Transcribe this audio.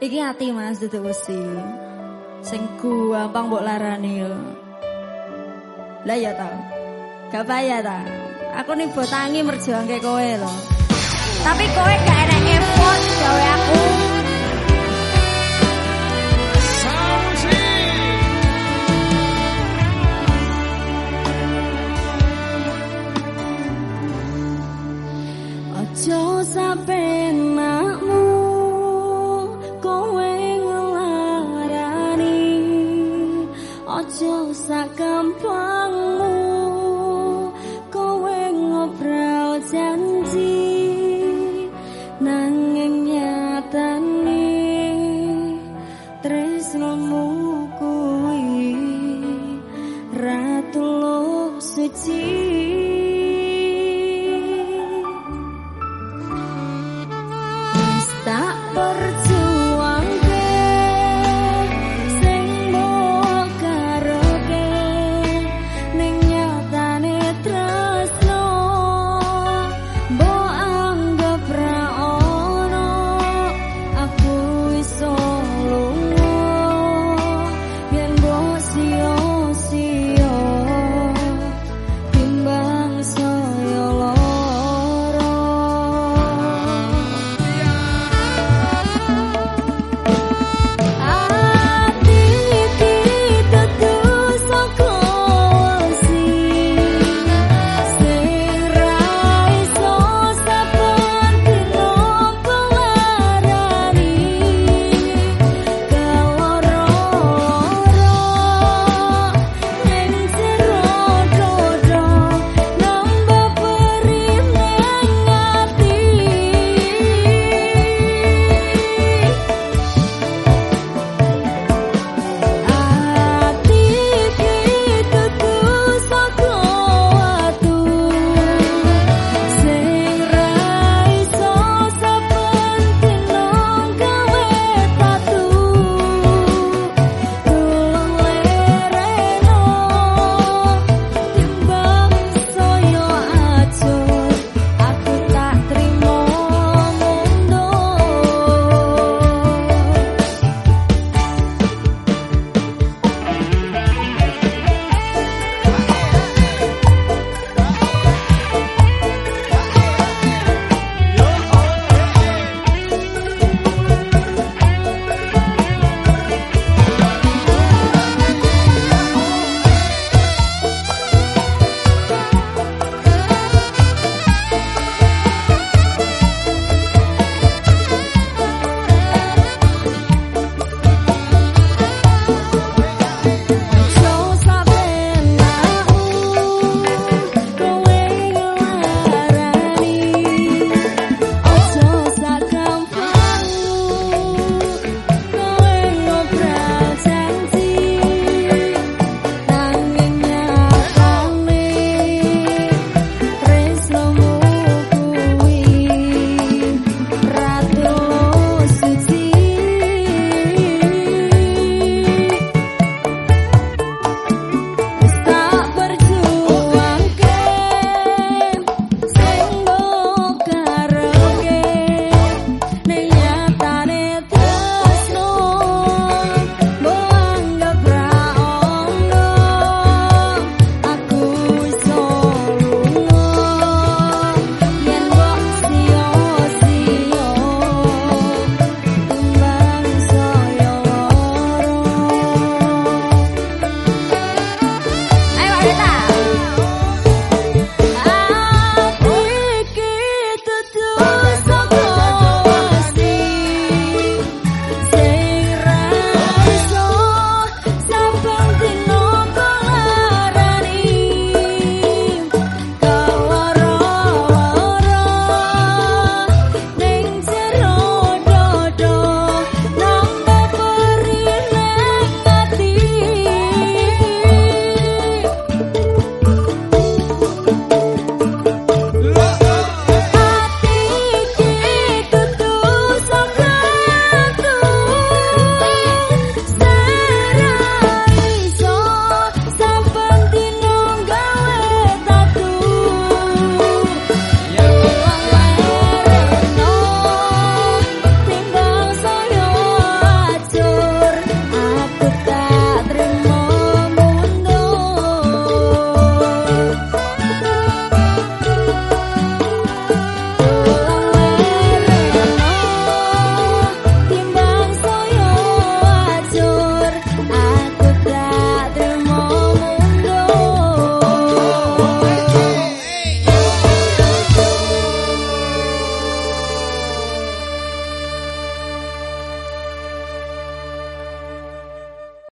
Iki hati Mas duduk besi. Sing gampang mbok larani yo. Lah ya ta. Gak payah ta. Aku nih botangi merjuangke kowe loh, Tapi kowe gak enak effort gawe aku. Ojo sampai